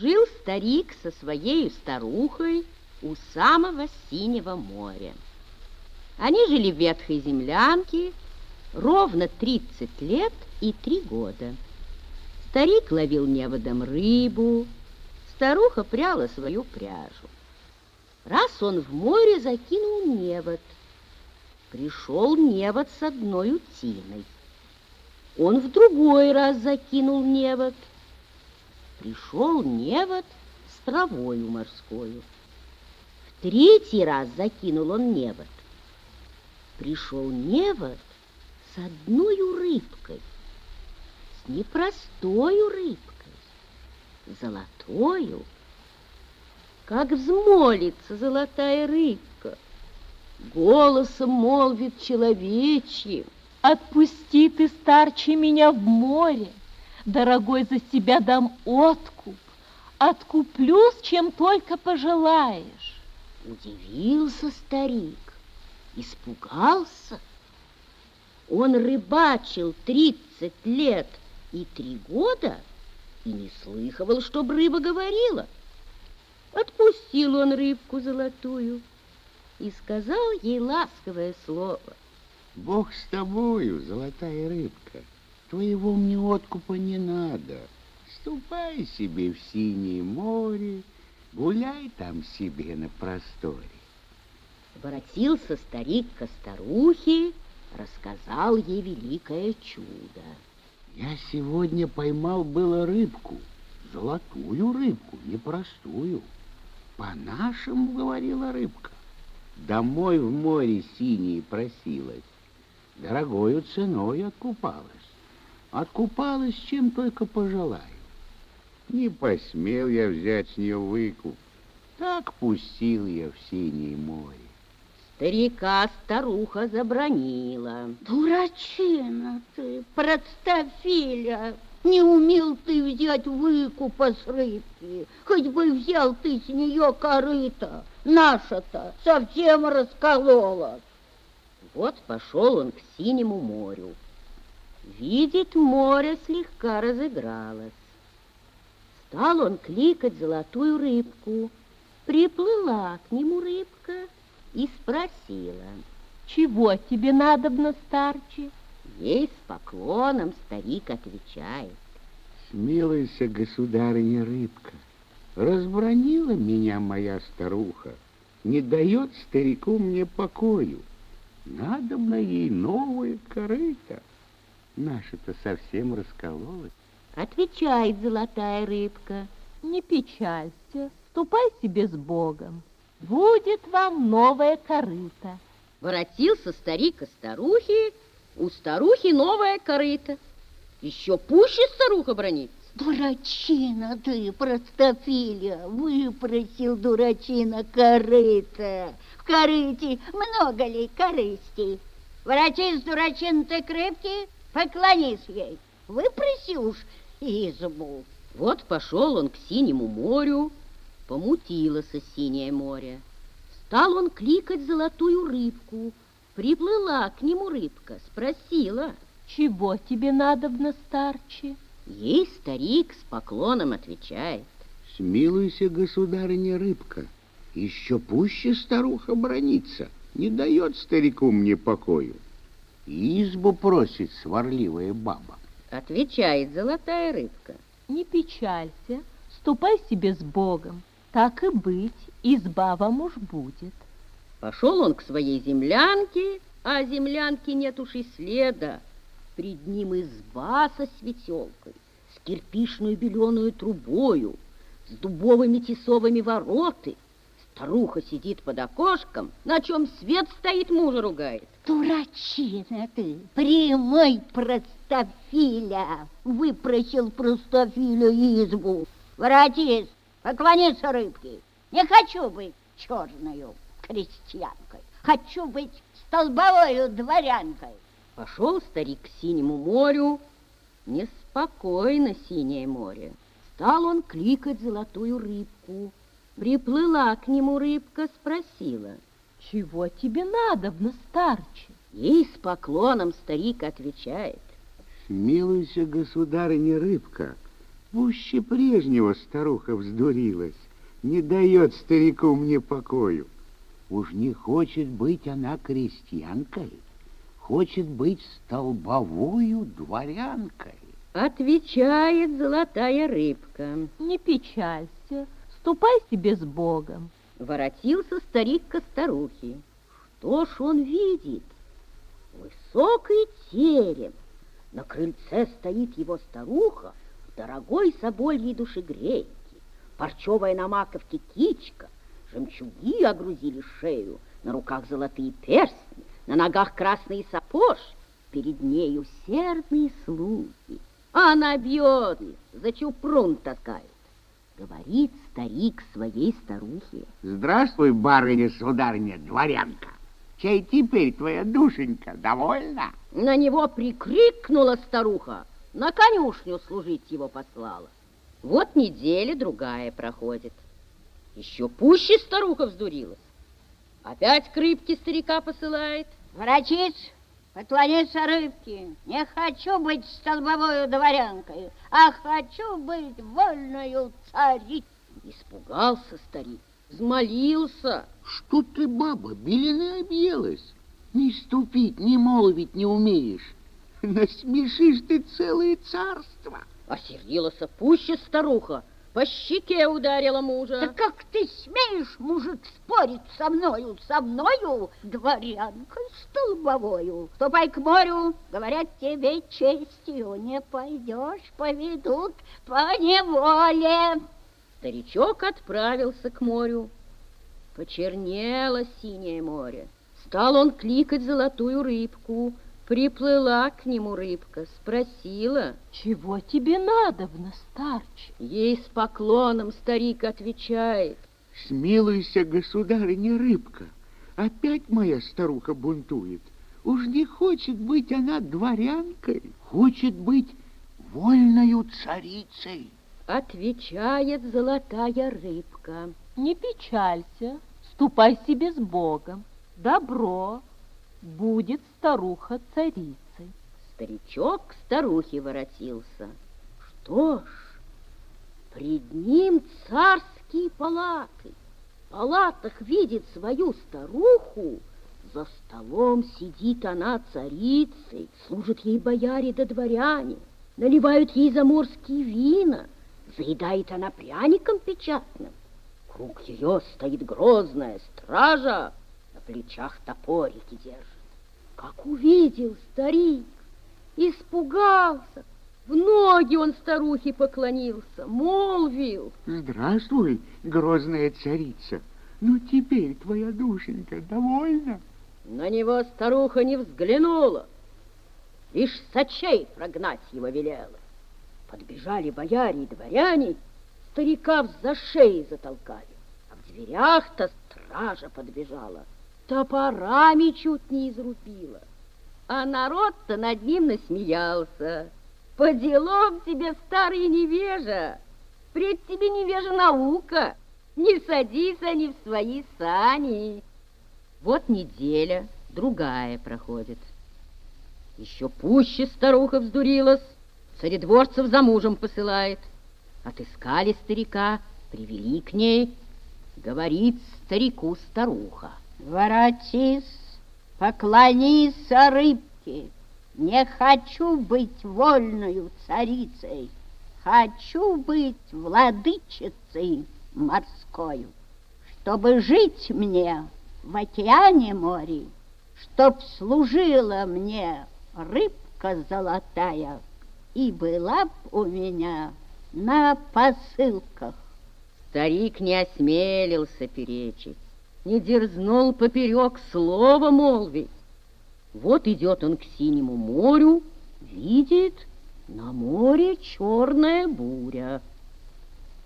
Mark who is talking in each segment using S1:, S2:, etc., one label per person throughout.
S1: Жил старик со своей старухой у самого синего моря. Они жили в ветхой землянке ровно 30 лет и 3 года. Старик ловил неводом рыбу, старуха пряла свою пряжу. Раз он в море закинул невод, пришел невод с одной утиной. Он в другой раз закинул невод, пришел невод с травою морскою. В третий раз закинул он невод, пришел невод с одной рыбкой с непростою рыбкой, золотою. Как взмолится золотая рыбка, голосом молвит человечьим.
S2: Отпусти ты, старче, меня в море, дорогой, за себя дам откуп, откуплюсь, чем только пожелаешь.
S1: Удивился старик, испугался. Он рыбачил тридцать лет – и три года и не слыхивал, чтоб рыба говорила. Отпустил он рыбку золотую и сказал ей ласковое слово.
S3: Бог с тобою, золотая рыбка, твоего мне откупа не надо. Ступай себе в синее море, гуляй там себе на просторе.
S1: Воротился старик ко старухе, рассказал ей великое чудо.
S3: Я сегодня поймал было рыбку, золотую рыбку, непростую. По-нашему, говорила рыбка, домой в море синее просилась, дорогою ценой откупалась. Откупалась, чем только пожелаю. Не посмел я взять с нее выкуп, так пустил я в синее море.
S1: Старика старуха забронила.
S4: Дурачина ты, простофиля! Не умел ты взять выкупа с рыбки, хоть бы взял ты с нее корыто. Наша-то совсем раскололась.
S1: Вот пошел он к синему морю. Видит, море слегка разыгралось. Стал он кликать золотую рыбку. Приплыла к нему рыбка и спросила,
S2: «Чего тебе надобно, старче?»
S1: Ей с поклоном старик отвечает,
S3: «Смилуйся, государыня рыбка, разбронила меня моя старуха, не дает старику мне покою. Надобно ей новое корыто. Наша-то совсем раскололась».
S1: Отвечает золотая рыбка,
S2: «Не печалься, ступай себе с Богом» будет вам новая корыта.
S1: Воротился старик и старухи, у старухи новая корыта. Еще пуще старуха бронится.
S4: Дурачина ты, простофиля, выпросил дурачина корыта. В корыте много ли корыстей? Воротись, дурачина ты крепкий, поклонись ей. Выпроси уж избу.
S1: Вот пошел он к синему морю, Помутилось синее море. Стал он кликать золотую рыбку. Приплыла к нему рыбка, спросила.
S2: Чего тебе надобно, старче?
S1: Ей старик с поклоном отвечает.
S3: Смилуйся, государыня рыбка, еще пуще старуха бронится, не дает старику мне покою. Избу просит сварливая баба.
S1: Отвечает золотая рыбка.
S2: Не печалься, ступай себе с Богом. Так и быть, изба вам уж будет.
S1: Пошел он к своей землянке, а землянки нет уж и следа. Пред ним изба со светелкой, с кирпичную беленую трубою, с дубовыми тесовыми вороты. Старуха сидит под окошком, на чем свет стоит, мужа ругает.
S4: Дурачина ты, прямой простофиля, выпросил простофиля избу. Воротись, Поклониться рыбке. Не хочу быть черною крестьянкой. Хочу быть столбовою дворянкой.
S1: Пошел старик к синему морю. Неспокойно синее море. Стал он кликать золотую рыбку. Приплыла к нему рыбка, спросила.
S2: Чего тебе надо, старче?
S1: Ей с поклоном старик отвечает.
S3: Смилуйся, государыня рыбка, Пуще прежнего старуха вздурилась, не дает старику мне покою. Уж не хочет быть она крестьянкой, хочет быть столбовую дворянкой.
S1: Отвечает золотая рыбка.
S2: Не печалься, ступай себе с Богом.
S1: Воротился старик ко старухе. Что ж он видит? Высокий терем. На крыльце стоит его старуха в дорогой собольей душегрейке. Парчевая на маковке кичка, жемчуги огрузили шею, на руках золотые перстни, на ногах красные сапожки, перед нею сердные слуги. А она бьет, за чупрун таскает. Говорит старик своей старухе.
S3: Здравствуй, барыня, сударыня, дворянка. Чей теперь твоя душенька довольна?
S1: На него прикрикнула старуха, на конюшню служить его послала. Вот неделя другая проходит. Еще пуще старуха вздурилась. Опять к рыбке старика посылает.
S4: Врачиц, поклониться рыбке. Не хочу быть столбовой дворянкой, а хочу быть вольною царицей.
S1: Испугался старик, взмолился.
S3: Что ты, баба, беленая объелась? Ни ступить, ни молвить не умеешь. Насмешишь ты целое царство.
S1: Осердилась пуще старуха, по щеке ударила мужа.
S4: Да как ты смеешь, мужик, спорить со мною, со мною, дворянкой столбовою? Ступай к морю, говорят тебе честью, не пойдешь, поведут по неволе.
S1: Старичок отправился к морю. Почернело синее море. Стал он кликать золотую рыбку. Приплыла к нему рыбка, спросила.
S2: Чего тебе надобно, старч?
S1: Ей с поклоном старик отвечает.
S3: Смилуйся, государыня рыбка, опять моя старуха бунтует. Уж не хочет быть она дворянкой, хочет быть вольною царицей.
S1: Отвечает золотая рыбка.
S2: Не печалься, ступай себе с Богом. Добро, будет старуха царицей.
S1: Старичок к старухе воротился. Что ж, пред ним царские палаты. В палатах видит свою старуху, за столом сидит она царицей, служат ей бояре да дворяне, наливают ей заморские вина, заедает она пряником печатным. Круг ее стоит грозная стража, на плечах топорики держит. Как увидел старик, испугался, в ноги он старухе поклонился, молвил.
S3: Здравствуй, грозная царица. Ну, теперь твоя душенька довольна?
S1: На него старуха не взглянула, лишь сочей прогнать его велела. Подбежали бояре и дворяне, старика за шеи затолкали, а в дверях-то стража подбежала, топорами чуть не изрубила. А народ-то над ним насмеялся. По делам тебе, старый невежа, пред тебе невежа наука, не садись они в свои сани. Вот неделя, другая проходит. Еще пуще старуха вздурилась, царедворцев за мужем посылает. Отыскали старика, привели к ней, говорит старику старуха.
S4: Воротись, поклонись рыбке. Не хочу быть вольною царицей, хочу быть владычицей морскою, чтобы жить мне в океане море, чтоб служила мне рыбка золотая и была б у меня на посылках.
S1: Старик не осмелился перечить, не дерзнул поперек слова молвить. Вот идет он к синему морю, видит, на море черная буря.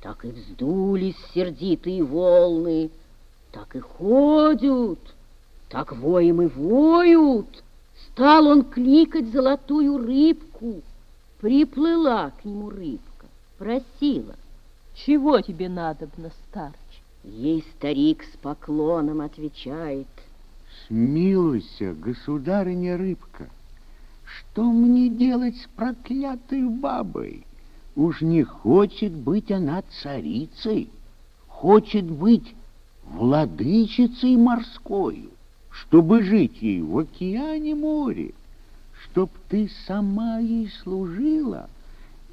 S1: Так и вздулись сердитые волны, так и ходят, так воем и воют. Стал он кликать золотую рыбку. Приплыла к нему рыбка, просила.
S2: Чего тебе надобно, старч?
S1: Ей старик с поклоном отвечает.
S3: Смилуйся, государыня рыбка, что мне делать с проклятой бабой? Уж не хочет быть она царицей, хочет быть владычицей морской, чтобы жить ей в океане море, чтоб ты сама ей служила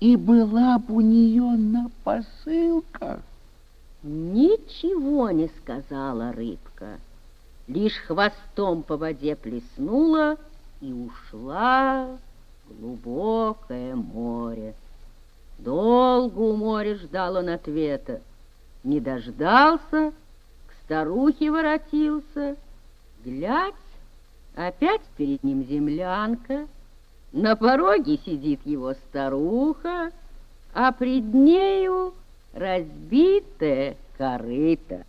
S3: и была б у нее на посылках.
S1: Ничего не сказала рыбка, лишь хвостом по воде плеснула и ушла в глубокое море. Долго у моря ждал он ответа, не дождался, к старухе воротился, глядь, опять перед ним землянка, на пороге сидит его старуха, а пред нею разбитая корыто.